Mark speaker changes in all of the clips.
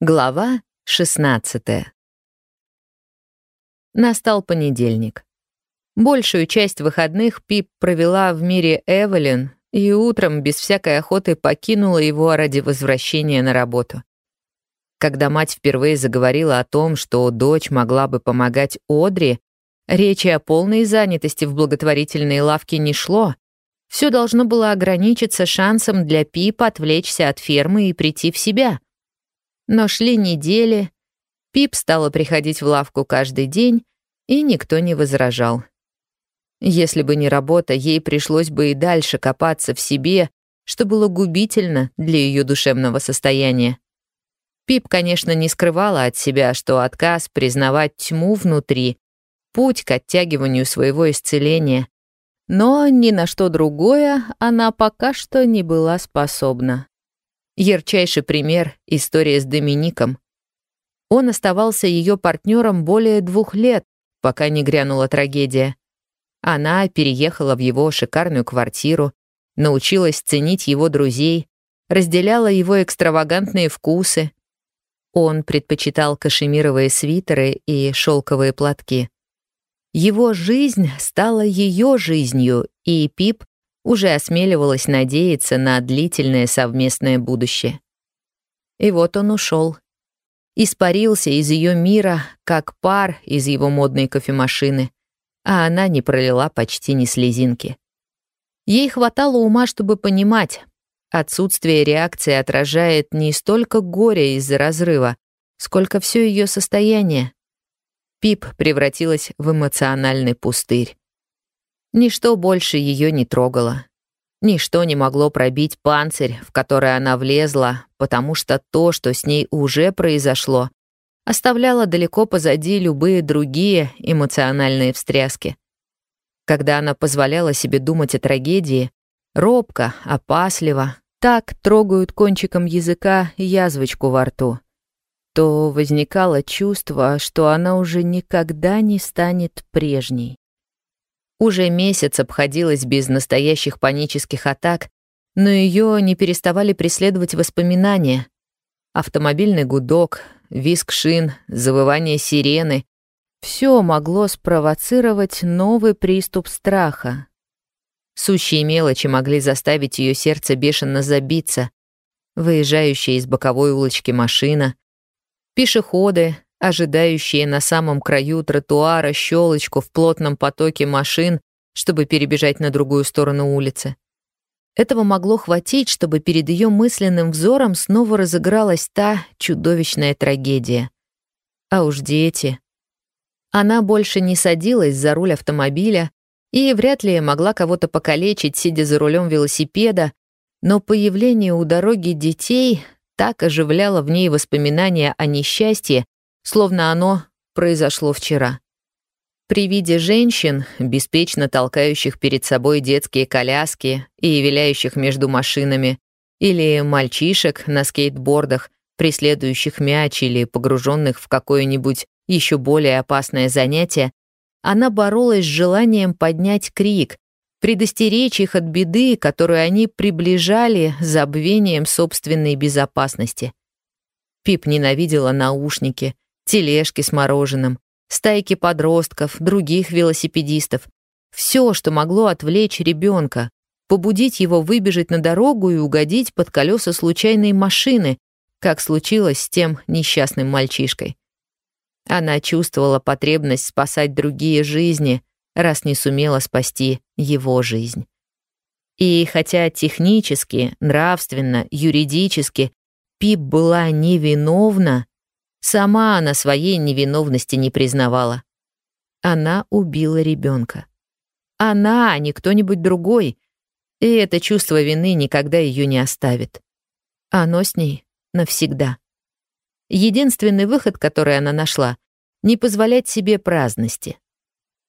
Speaker 1: Глава 16 Настал понедельник. Большую часть выходных Пип провела в мире Эвелин и утром без всякой охоты покинула его ради возвращения на работу. Когда мать впервые заговорила о том, что дочь могла бы помогать Одри, речи о полной занятости в благотворительной лавке не шло. Все должно было ограничиться шансом для Пипа отвлечься от фермы и прийти в себя — но шли недели, Пип стала приходить в лавку каждый день, и никто не возражал. Если бы не работа, ей пришлось бы и дальше копаться в себе, что было губительно для ее душевного состояния. Пип, конечно, не скрывала от себя, что отказ признавать тьму внутри — путь к оттягиванию своего исцеления. Но ни на что другое она пока что не была способна. Ярчайший пример — история с Домиником. Он оставался ее партнером более двух лет, пока не грянула трагедия. Она переехала в его шикарную квартиру, научилась ценить его друзей, разделяла его экстравагантные вкусы. Он предпочитал кашемировые свитеры и шелковые платки. Его жизнь стала ее жизнью, и Пип уже осмеливалась надеяться на длительное совместное будущее. И вот он ушел. Испарился из ее мира, как пар из его модной кофемашины, а она не пролила почти ни слезинки. Ей хватало ума, чтобы понимать, отсутствие реакции отражает не столько горе из-за разрыва, сколько все ее состояние. Пип превратилась в эмоциональный пустырь. Ничто больше ее не трогало. Ничто не могло пробить панцирь, в который она влезла, потому что то, что с ней уже произошло, оставляло далеко позади любые другие эмоциональные встряски. Когда она позволяла себе думать о трагедии, робко, опасливо, так трогают кончиком языка язвочку во рту, то возникало чувство, что она уже никогда не станет прежней. Уже месяц обходилась без настоящих панических атак, но ее не переставали преследовать воспоминания. Автомобильный гудок, визг шин, завывание сирены — все могло спровоцировать новый приступ страха. Сущие мелочи могли заставить ее сердце бешено забиться. Выезжающая из боковой улочки машина, пешеходы, ожидающие на самом краю тротуара щелочку в плотном потоке машин, чтобы перебежать на другую сторону улицы. Этого могло хватить, чтобы перед ее мысленным взором снова разыгралась та чудовищная трагедия. А уж дети. Она больше не садилась за руль автомобиля и вряд ли могла кого-то покалечить, сидя за рулем велосипеда, но появление у дороги детей так оживляло в ней воспоминания о несчастье, словно оно произошло вчера. При виде женщин, беспечно толкающих перед собой детские коляски и виляющих между машинами, или мальчишек на скейтбордах, преследующих мяч или погруженных в какое-нибудь еще более опасное занятие, она боролась с желанием поднять крик, предостеречь их от беды, которую они приближали забвением собственной безопасности. Пип ненавидела наушники — тележки с мороженым, стайки подростков, других велосипедистов. Все, что могло отвлечь ребенка, побудить его выбежать на дорогу и угодить под колеса случайной машины, как случилось с тем несчастным мальчишкой. Она чувствовала потребность спасать другие жизни, раз не сумела спасти его жизнь. И хотя технически, нравственно, юридически Пип была невиновна, Сама она своей невиновности не признавала. Она убила ребенка. Она, а не кто-нибудь другой. И это чувство вины никогда ее не оставит. Оно с ней навсегда. Единственный выход, который она нашла — не позволять себе праздности.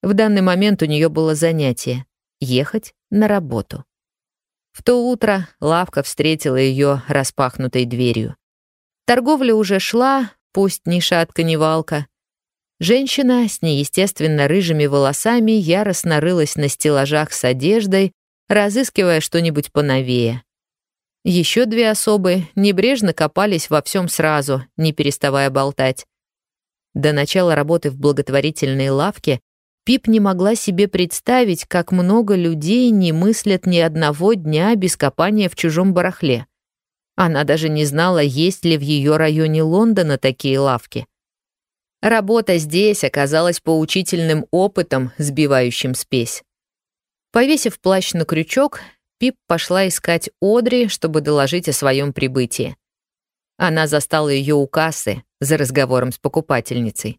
Speaker 1: В данный момент у нее было занятие — ехать на работу. В то утро лавка встретила ее распахнутой дверью. Торговля уже шла, пусть ни шатка, ни валка. Женщина с неестественно рыжими волосами яростно рылась на стеллажах с одеждой, разыскивая что-нибудь поновее. Еще две особы небрежно копались во всем сразу, не переставая болтать. До начала работы в благотворительной лавке Пип не могла себе представить, как много людей не мыслят ни одного дня без копания в чужом барахле. Она даже не знала, есть ли в ее районе Лондона такие лавки. Работа здесь оказалась поучительным опытом, сбивающим спесь. Повесив плащ на крючок, Пип пошла искать Одри, чтобы доложить о своем прибытии. Она застала ее у кассы за разговором с покупательницей.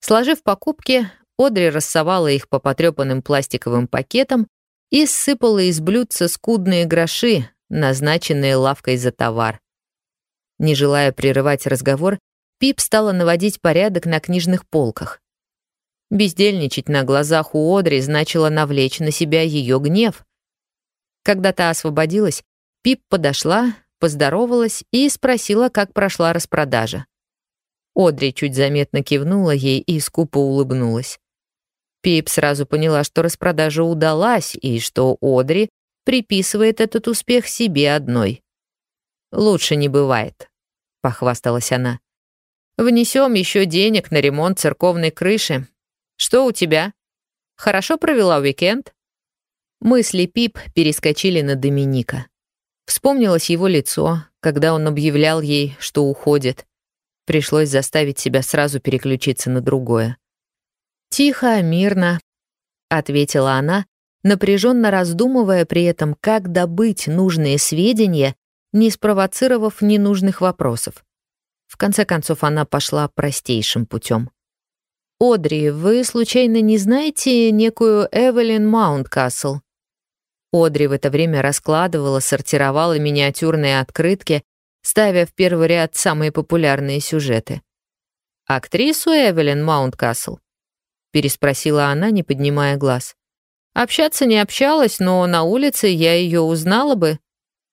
Speaker 1: Сложив покупки, Одри рассовала их по потрепанным пластиковым пакетам и сыпала из блюдца скудные гроши, назначенные лавкой за товар. Не желая прерывать разговор, Пип стала наводить порядок на книжных полках. Бездельничать на глазах у Одри значило навлечь на себя ее гнев. Когда та освободилась, Пип подошла, поздоровалась и спросила, как прошла распродажа. Одри чуть заметно кивнула ей и скупо улыбнулась. Пип сразу поняла, что распродажа удалась и что Одри приписывает этот успех себе одной. «Лучше не бывает», — похвасталась она. Внесем еще денег на ремонт церковной крыши. Что у тебя? Хорошо провела уикенд?» Мысли Пип перескочили на Доминика. Вспомнилось его лицо, когда он объявлял ей, что уходит. Пришлось заставить себя сразу переключиться на другое. «Тихо, мирно», — ответила она, напряженно раздумывая при этом, как добыть нужные сведения, не спровоцировав ненужных вопросов. В конце концов, она пошла простейшим путем. «Одри, вы случайно не знаете некую Эвелин Маунткасл?» Одри в это время раскладывала, сортировала миниатюрные открытки, ставя в первый ряд самые популярные сюжеты. «Актрису Эвелин Маунткасл?» — переспросила она, не поднимая глаз. «Общаться не общалась, но на улице я ее узнала бы,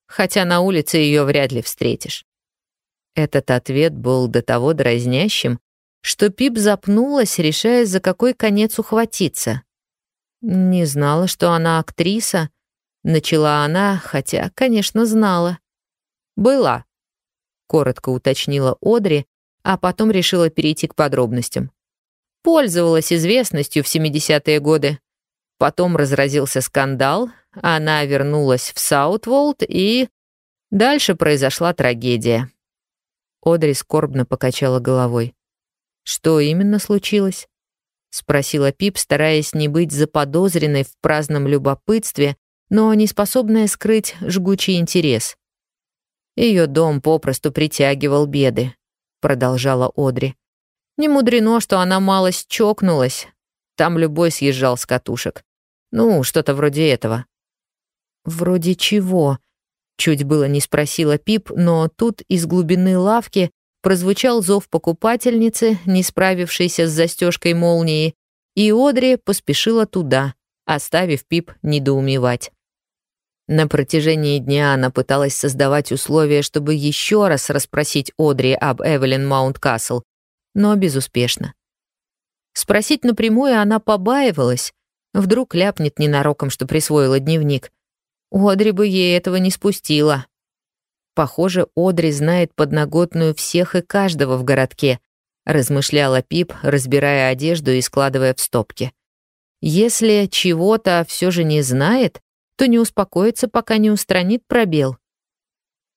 Speaker 1: хотя на улице ее вряд ли встретишь». Этот ответ был до того дразнящим, что Пип запнулась, решая, за какой конец ухватиться. «Не знала, что она актриса», — начала она, хотя, конечно, знала. «Была», — коротко уточнила Одри, а потом решила перейти к подробностям. Пользовалась известностью в 70-е годы. Потом разразился скандал, она вернулась в Саутволд и... Дальше произошла трагедия. Одри скорбно покачала головой. «Что именно случилось?» — спросила Пип, стараясь не быть заподозренной в праздном любопытстве, но не способная скрыть жгучий интерес. Ее дом попросту притягивал беды, продолжала Одри. Не мудрено, что она малость чокнулась. Там любой съезжал с катушек. Ну, что-то вроде этого. Вроде чего? Чуть было не спросила Пип, но тут из глубины лавки прозвучал зов покупательницы, не справившейся с застежкой молнии, и Одри поспешила туда, оставив Пип недоумевать. На протяжении дня она пыталась создавать условия, чтобы еще раз расспросить Одри об Эвелин Маунткасл, но безуспешно. Спросить напрямую она побаивалась, вдруг ляпнет ненароком, что присвоила дневник — Одри бы ей этого не спустила. Похоже, Одри знает подноготную всех и каждого в городке, размышляла Пип, разбирая одежду и складывая в стопки. Если чего-то все же не знает, то не успокоится, пока не устранит пробел.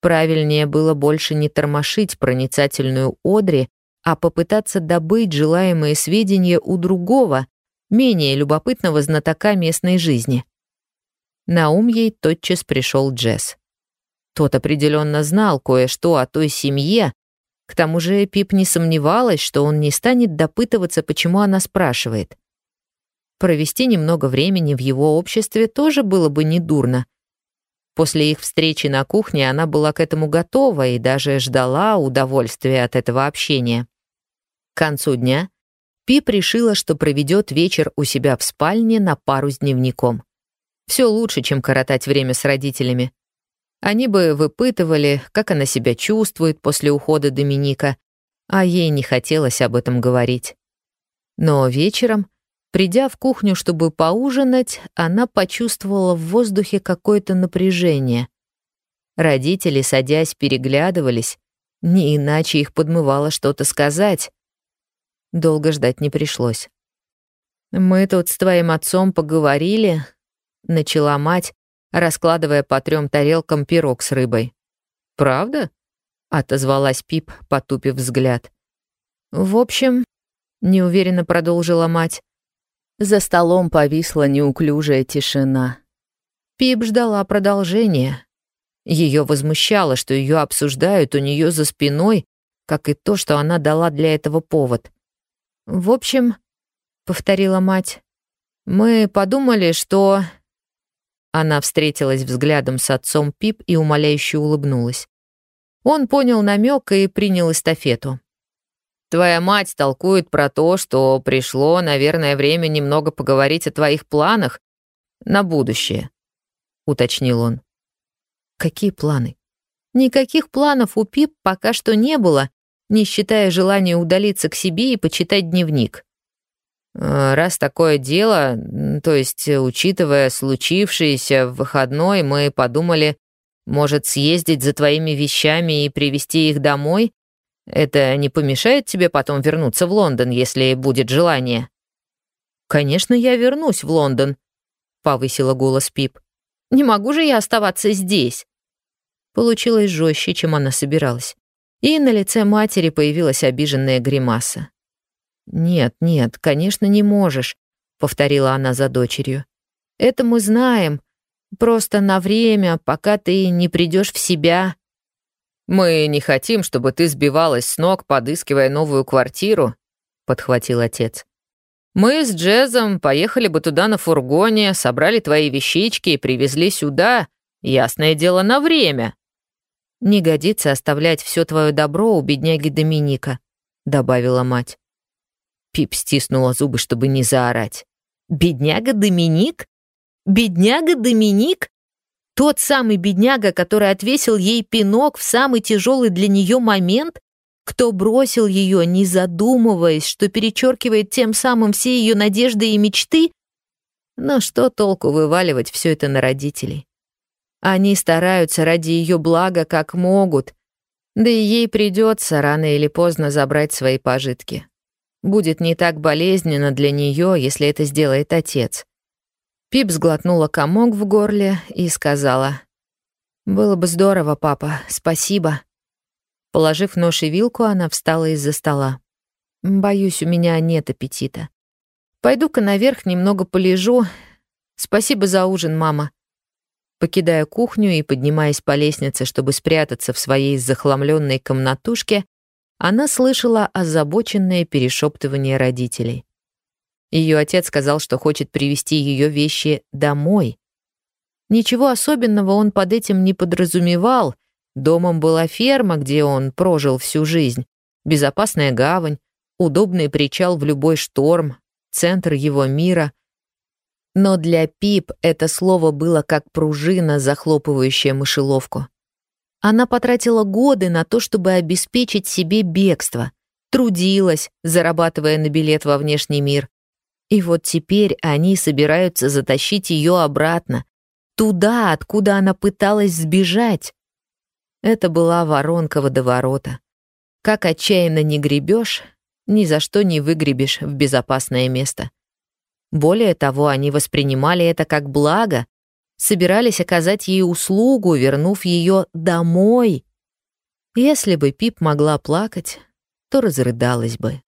Speaker 1: Правильнее было больше не тормошить проницательную Одри, а попытаться добыть желаемые сведения у другого, менее любопытного знатока местной жизни. На ум ей тотчас пришел Джесс. Тот определенно знал кое-что о той семье, к тому же Пип не сомневалась, что он не станет допытываться, почему она спрашивает. Провести немного времени в его обществе тоже было бы недурно. После их встречи на кухне она была к этому готова и даже ждала удовольствия от этого общения. К концу дня Пип решила, что проведет вечер у себя в спальне на пару с дневником. Все лучше, чем коротать время с родителями. Они бы выпытывали, как она себя чувствует после ухода Доминика, а ей не хотелось об этом говорить. Но вечером, придя в кухню, чтобы поужинать, она почувствовала в воздухе какое-то напряжение. Родители, садясь, переглядывались, не иначе их подмывало что-то сказать. Долго ждать не пришлось. «Мы тут с твоим отцом поговорили», — начала мать, раскладывая по трем тарелкам пирог с рыбой. «Правда?» — отозвалась Пип, потупив взгляд. «В общем», — неуверенно продолжила мать, за столом повисла неуклюжая тишина. Пип ждала продолжения. Ее возмущало, что ее обсуждают у нее за спиной, как и то, что она дала для этого повод. «В общем», — повторила мать, — «мы подумали, что...» Она встретилась взглядом с отцом Пип и умоляюще улыбнулась. Он понял намек и принял эстафету. «Твоя мать толкует про то, что пришло, наверное, время немного поговорить о твоих планах на будущее», — уточнил он. Какие планы? Никаких планов у Пип пока что не было, не считая желания удалиться к себе и почитать дневник. «Э, «Раз такое дело, то есть, учитывая случившееся в выходной, мы подумали, может, съездить за твоими вещами и привезти их домой? Это не помешает тебе потом вернуться в Лондон, если будет желание?» «Конечно, я вернусь в Лондон», — повысила голос Пип. Не могу же я оставаться здесь. Получилось жестче, чем она собиралась. И на лице матери появилась обиженная гримаса. «Нет, нет, конечно, не можешь», — повторила она за дочерью. «Это мы знаем. Просто на время, пока ты не придешь в себя». «Мы не хотим, чтобы ты сбивалась с ног, подыскивая новую квартиру», — подхватил отец. Мы с Джезом поехали бы туда на фургоне, собрали твои вещички и привезли сюда, ясное дело, на время. Не годится оставлять все твое добро у бедняги Доминика, добавила мать. Пип стиснула зубы, чтобы не заорать. Бедняга Доминик? Бедняга Доминик? Тот самый бедняга, который отвесил ей пинок в самый тяжелый для нее момент кто бросил ее, не задумываясь, что перечеркивает тем самым все ее надежды и мечты? Но что толку вываливать все это на родителей? Они стараются ради ее блага как могут, да и ей придется рано или поздно забрать свои пожитки. Будет не так болезненно для нее, если это сделает отец. Пип сглотнула комок в горле и сказала, «Было бы здорово, папа, спасибо». Положив нож и вилку, она встала из-за стола. «Боюсь, у меня нет аппетита. Пойду-ка наверх немного полежу. Спасибо за ужин, мама». Покидая кухню и поднимаясь по лестнице, чтобы спрятаться в своей захламленной комнатушке, она слышала озабоченное перешептывание родителей. Ее отец сказал, что хочет привезти ее вещи домой. Ничего особенного он под этим не подразумевал — Домом была ферма, где он прожил всю жизнь, безопасная гавань, удобный причал в любой шторм, центр его мира. Но для Пип это слово было как пружина, захлопывающая мышеловку. Она потратила годы на то, чтобы обеспечить себе бегство, трудилась, зарабатывая на билет во внешний мир. И вот теперь они собираются затащить ее обратно, туда, откуда она пыталась сбежать. Это была воронка водоворота. Как отчаянно не гребешь, ни за что не выгребешь в безопасное место. Более того, они воспринимали это как благо, собирались оказать ей услугу, вернув ее домой. Если бы Пип могла плакать, то разрыдалась бы.